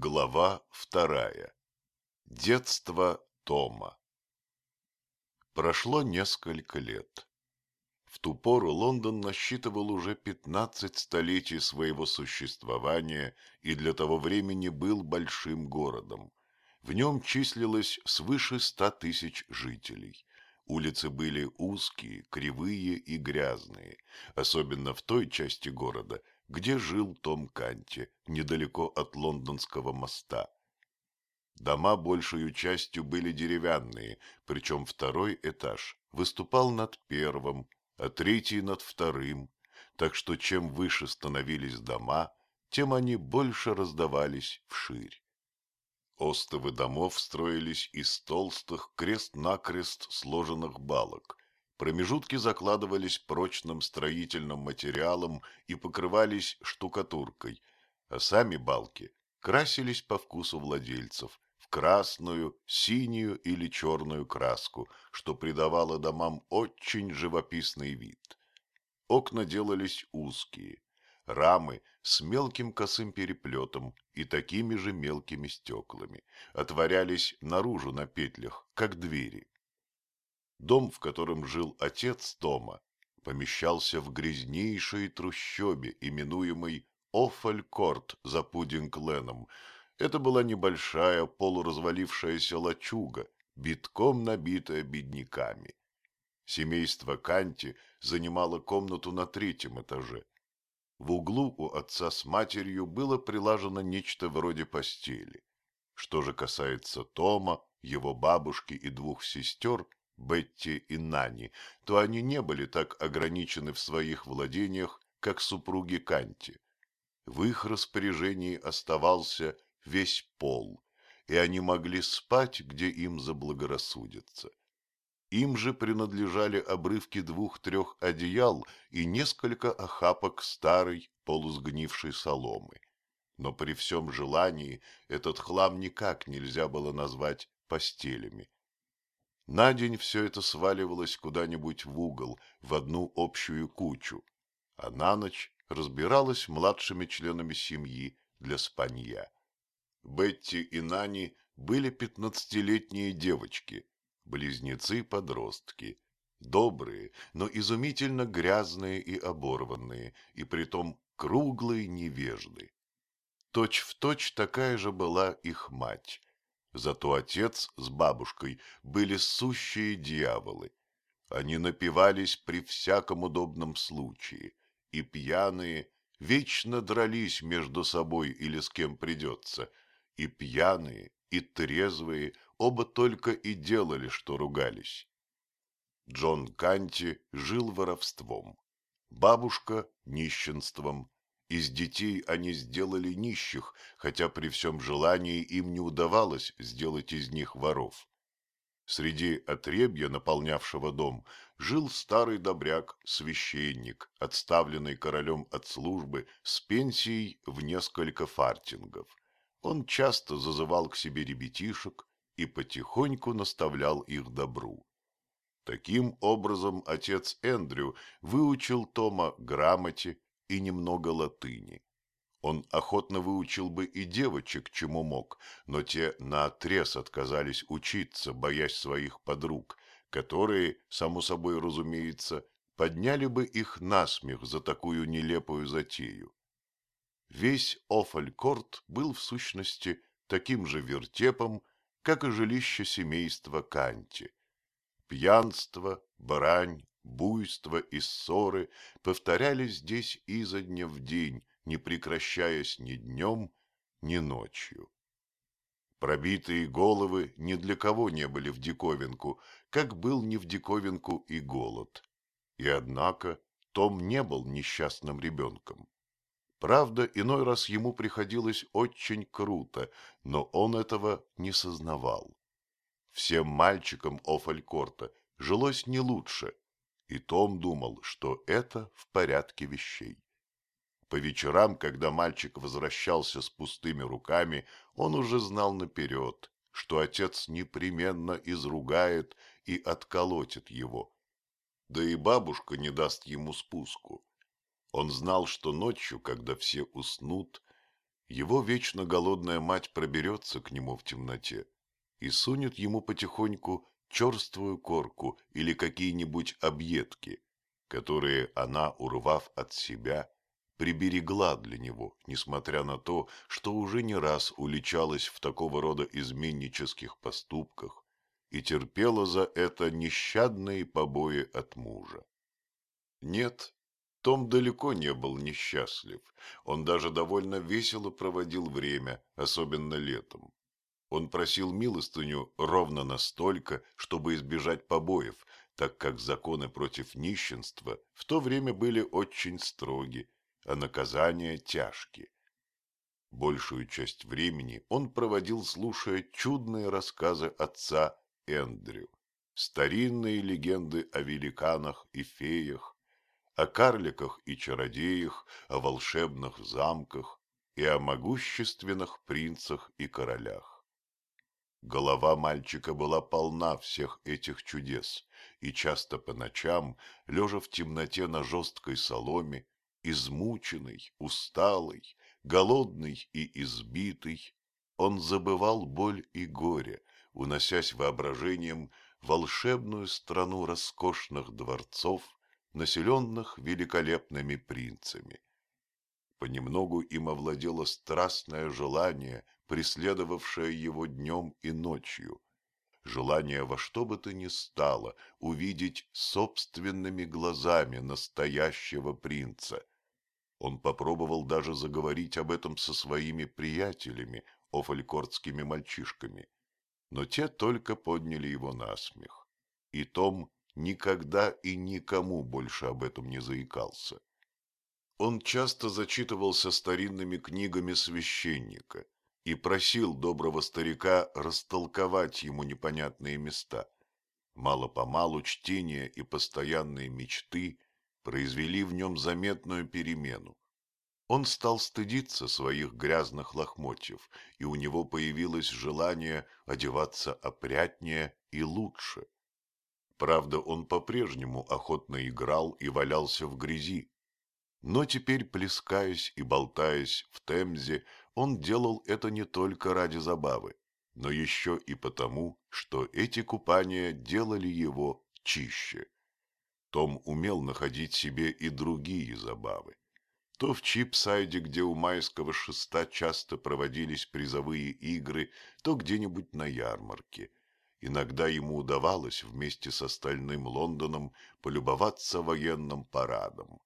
Глава вторая. Детство Тома. Прошло несколько лет. В ту пору Лондон насчитывал уже 15 столетий своего существования и для того времени был большим городом. В нем числилось свыше ста тысяч жителей. Улицы были узкие, кривые и грязные, особенно в той части города – где жил Том Канти, недалеко от лондонского моста. Дома большую частью были деревянные, причем второй этаж выступал над первым, а третий над вторым, так что чем выше становились дома, тем они больше раздавались вширь. Остовы домов строились из толстых крест-накрест сложенных балок, Промежутки закладывались прочным строительным материалом и покрывались штукатуркой, а сами балки красились по вкусу владельцев в красную, синюю или черную краску, что придавало домам очень живописный вид. Окна делались узкие, рамы с мелким косым переплетом и такими же мелкими стеклами, отворялись наружу на петлях, как двери. Дом, в котором жил отец Тома, помещался в грязнейшей трущобе, именуемой Оффалькорт за Пудинг-Леном. Это была небольшая полуразвалившаяся лачуга, битком набитая бедняками. Семейство Канти занимало комнату на третьем этаже. В углу у отца с матерью было прилажено нечто вроде постели. Что же касается Тома, его бабушки и двух сестер – Бетти и Нани, то они не были так ограничены в своих владениях, как супруги Канти. В их распоряжении оставался весь пол, и они могли спать, где им заблагорассудится. Им же принадлежали обрывки двух-трех одеял и несколько охапок старой полусгнившей соломы. Но при всем желании этот хлам никак нельзя было назвать постелями. На день все это сваливалось куда-нибудь в угол, в одну общую кучу, а на ночь разбиралось младшими членами семьи для спанья. Бетти и Нани были пятнадцатилетние девочки, близнецы-подростки, добрые, но изумительно грязные и оборванные, и притом круглые невежды. Точь в точь такая же была их мать, Зато отец с бабушкой были сущие дьяволы. Они напивались при всяком удобном случае, и пьяные вечно дрались между собой или с кем придется, и пьяные, и трезвые оба только и делали, что ругались. Джон Канти жил воровством, бабушка – нищенством, из детей они сделали нищих, хотя при всем желании им не удавалось сделать из них воров. Среди отребья, наполнявшего дом, жил старый добряк, священник, отставленный королем от службы с пенсией в несколько фартингов. Он часто зазывал к себе ребятишек и потихоньку наставлял их добру. Таким образом отец Эндрю выучил Тома грамоте и немного латыни. Он охотно выучил бы и девочек, чему мог, но те наотрез отказались учиться, боясь своих подруг, которые, само собой разумеется, подняли бы их насмех за такую нелепую затею. Весь Офалькорт был в сущности таким же вертепом, как и жилище семейства Канти. Пьянство, брань, буйство и ссоры повторялись здесь изо дня в день, не прекращаясь ни днем, ни ночью. Пробитые головы ни для кого не были в диковинку, как был не в диковинку и голод. И однако Том не был несчастным ребенком. Правда, иной раз ему приходилось очень круто, но он этого не сознавал. Всем мальчикам Офалькорта жилось не лучше, и Том думал, что это в порядке вещей. По вечерам, когда мальчик возвращался с пустыми руками, он уже знал наперед, что отец непременно изругает и отколотит его. Да и бабушка не даст ему спуску. Он знал, что ночью, когда все уснут, его вечно голодная мать проберется к нему в темноте и сунет ему потихоньку черствую корку или какие-нибудь объедки, которые она, урвав от себя, приберегла для него, несмотря на то, что уже не раз уличалась в такого рода изменнических поступках и терпела за это нещадные побои от мужа. Нет, том далеко не был несчастлив, он даже довольно весело проводил время, особенно летом. Он просил милостыню ровно настолько, чтобы избежать побоев, так как законы против нищенства в то время были очень строги, а наказания тяжкие. Большую часть времени он проводил, слушая чудные рассказы отца Эндрю, старинные легенды о великанах и феях, о карликах и чародеях, о волшебных замках и о могущественных принцах и королях. Голова мальчика была полна всех этих чудес, и часто по ночам, лежа в темноте на жесткой соломе, измученный, усталый, голодный и избитый, он забывал боль и горе, уносясь воображением волшебную страну роскошных дворцов, населенных великолепными принцами. Понемногу им овладело страстное желание преследовавшее его днем и ночью. Желание во что бы то ни стало увидеть собственными глазами настоящего принца. Он попробовал даже заговорить об этом со своими приятелями, офалькортскими мальчишками. Но те только подняли его на смех. И Том никогда и никому больше об этом не заикался. Он часто зачитывался старинными книгами священника – и просил доброго старика растолковать ему непонятные места. Мало-помалу чтение и постоянные мечты произвели в нем заметную перемену. Он стал стыдиться своих грязных лохмотьев, и у него появилось желание одеваться опрятнее и лучше. Правда, он по-прежнему охотно играл и валялся в грязи. Но теперь, плескаясь и болтаясь в Темзе, он делал это не только ради забавы, но еще и потому, что эти купания делали его чище. Том умел находить себе и другие забавы. То в Чипсайде, где у майского шеста часто проводились призовые игры, то где-нибудь на ярмарке. Иногда ему удавалось вместе с остальным Лондоном полюбоваться военным парадом.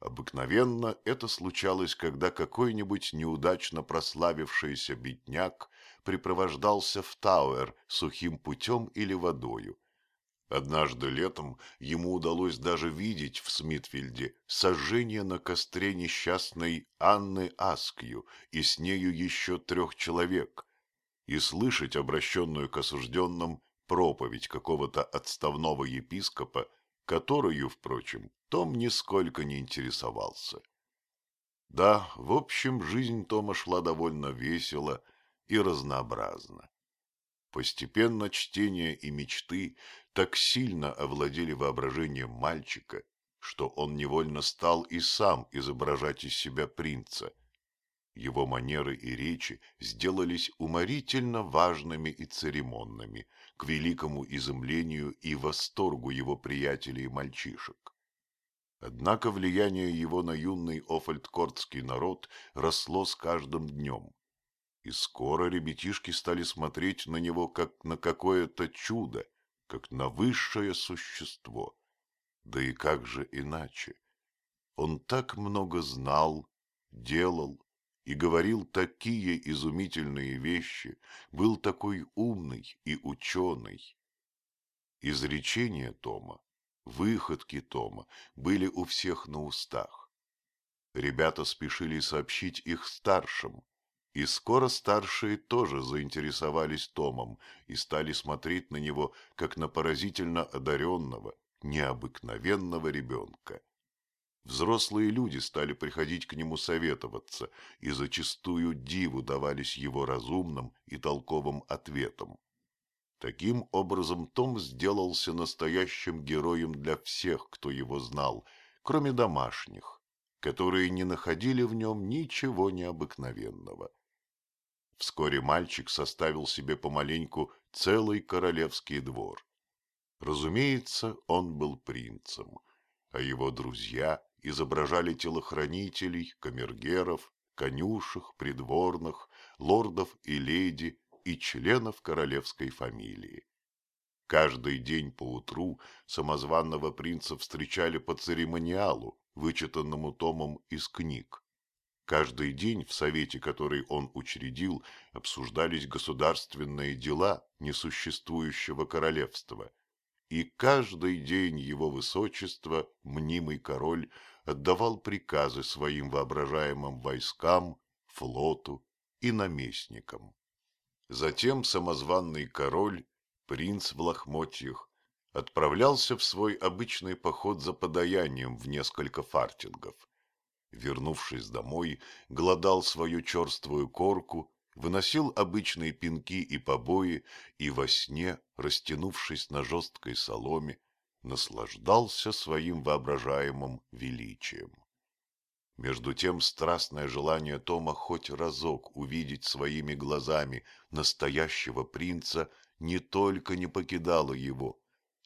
Обыкновенно это случалось, когда какой-нибудь неудачно прославившийся бедняк припровождался в Тауэр сухим путем или водою. Однажды летом ему удалось даже видеть в Смитфильде сожжение на костре несчастной Анны Аскью и с нею еще трех человек, и слышать обращенную к осужденным проповедь какого-то отставного епископа, которую, впрочем, том нисколько не интересовался. Да, в общем, жизнь Тома шла довольно весело и разнообразно. Постепенно чтение и мечты так сильно овладели воображением мальчика, что он невольно стал и сам изображать из себя принца. Его манеры и речи сделались уморительно важными и церемонными, к великому изумлению и восторгу его приятелей и мальчишек. Однако влияние его на юный офальдкортский народ росло с каждым днем. И скоро ребятишки стали смотреть на него как на какое-то чудо, как на высшее существо. Да и как же иначе? Он так много знал, делал и говорил такие изумительные вещи, был такой умный и ученый. Изречения Тома Выходки Тома были у всех на устах. Ребята спешили сообщить их старшим, и скоро старшие тоже заинтересовались Томом и стали смотреть на него, как на поразительно одаренного, необыкновенного ребенка. Взрослые люди стали приходить к нему советоваться, и зачастую диву давались его разумным и толковым ответам. Таким образом, Том сделался настоящим героем для всех, кто его знал, кроме домашних, которые не находили в нем ничего необыкновенного. Вскоре мальчик составил себе помаленьку целый королевский двор. Разумеется, он был принцем, а его друзья изображали телохранителей, камергеров, конюшек, придворных, лордов и леди и членов королевской фамилии. Каждый день поутру самозванного принца встречали по церемониалу, вычитанному томом из книг. Каждый день в совете, который он учредил, обсуждались государственные дела несуществующего королевства. И каждый день его высочество, мнимый король, отдавал приказы своим воображаемым войскам, флоту и наместникам. Затем самозванный король, принц в лохмотьях, отправлялся в свой обычный поход за подаянием в несколько фартингов. Вернувшись домой, глодал свою черствую корку, выносил обычные пинки и побои и во сне, растянувшись на жесткой соломе, наслаждался своим воображаемым величием. Между тем страстное желание Тома хоть разок увидеть своими глазами настоящего принца не только не покидало его,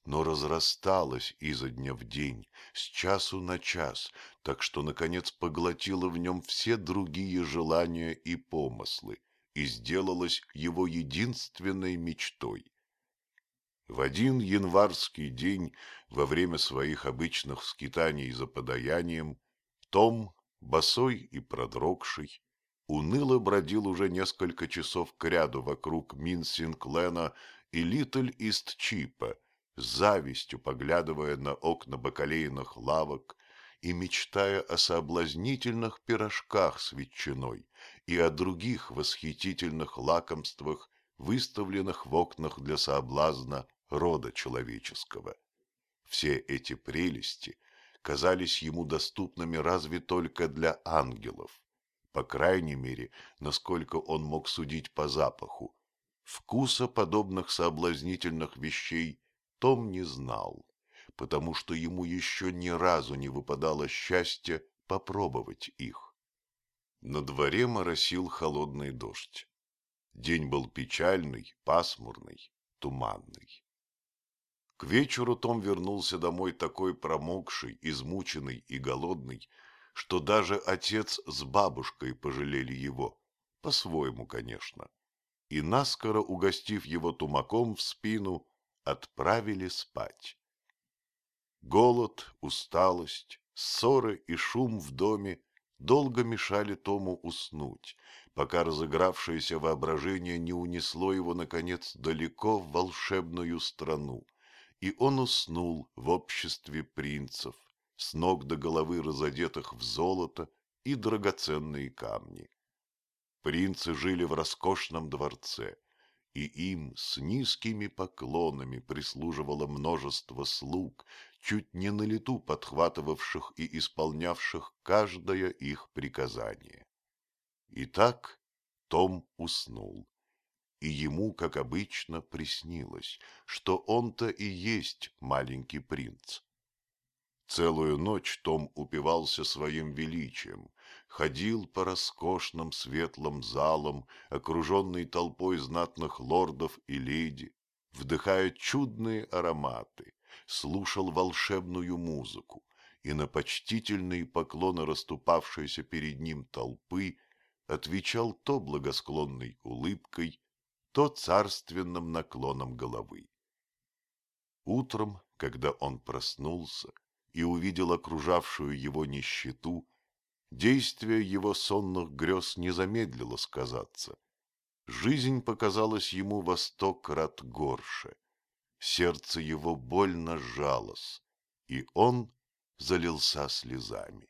но разрасталось изо дня в день, с часу на час, так что, наконец, поглотило в нем все другие желания и помыслы и сделалось его единственной мечтой. В один январский день, во время своих обычных скитаний за подаянием, Том, босой и продрогший, уныло бродил уже несколько часов кряду вокруг Минсинглена и Литль-Ист-Чипа, с завистью поглядывая на окна бакалейных лавок и мечтая о соблазнительных пирожках с ветчиной и о других восхитительных лакомствах, выставленных в окнах для соблазна рода человеческого. Все эти прелести казались ему доступными разве только для ангелов, по крайней мере, насколько он мог судить по запаху. Вкуса подобных соблазнительных вещей Том не знал, потому что ему еще ни разу не выпадало счастья попробовать их. На дворе моросил холодный дождь. День был печальный, пасмурный, туманный. К вечеру Том вернулся домой такой промокший, измученный и голодный, что даже отец с бабушкой пожалели его, по-своему, конечно, и, наскоро угостив его тумаком в спину, отправили спать. Голод, усталость, ссоры и шум в доме долго мешали Тому уснуть, пока разыгравшееся воображение не унесло его, наконец, далеко в волшебную страну, и он уснул в обществе принцев, с ног до головы разодетых в золото и драгоценные камни. Принцы жили в роскошном дворце, и им с низкими поклонами прислуживало множество слуг, чуть не на лету подхватывавших и исполнявших каждое их приказание. Итак, Том уснул и ему, как обычно, приснилось, что он-то и есть маленький принц. Целую ночь Том упивался своим величием, ходил по роскошным светлым залам, окруженный толпой знатных лордов и леди, вдыхая чудные ароматы, слушал волшебную музыку и на почтительные поклоны расступавшейся перед ним толпы отвечал то благосклонной улыбкой, то царственным наклоном головы. Утром, когда он проснулся и увидел окружавшую его нищету, действие его сонных грез не замедлило сказаться. Жизнь показалась ему во сто крат горше. Сердце его больно сжалось, и он залился слезами.